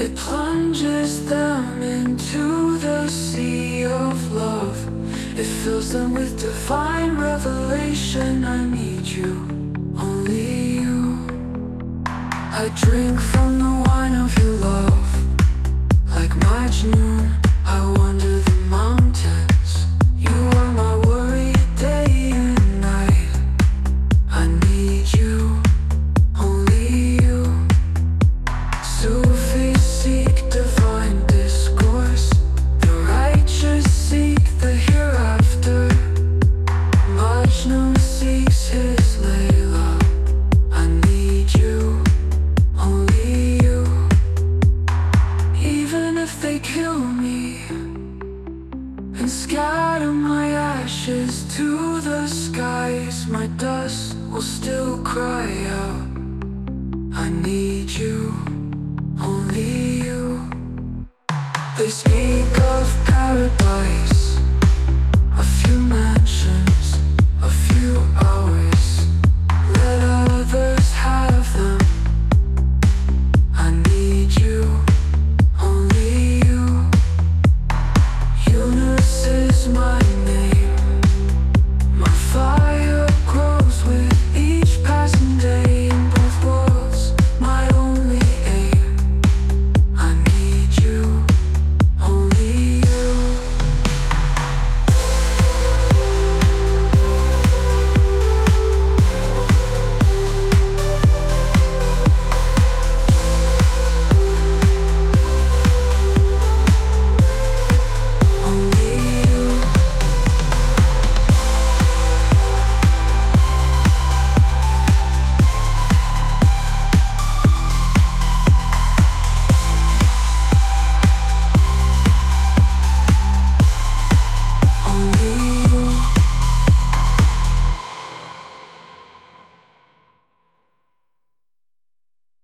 It plunges them into the sea of love. It fills them with divine revelation. I need you, only you. I drink from the wine of your love. Like Majnun, out of my ashes to the skies. My dust will still cry out. I need you, only you. They speak of paradise.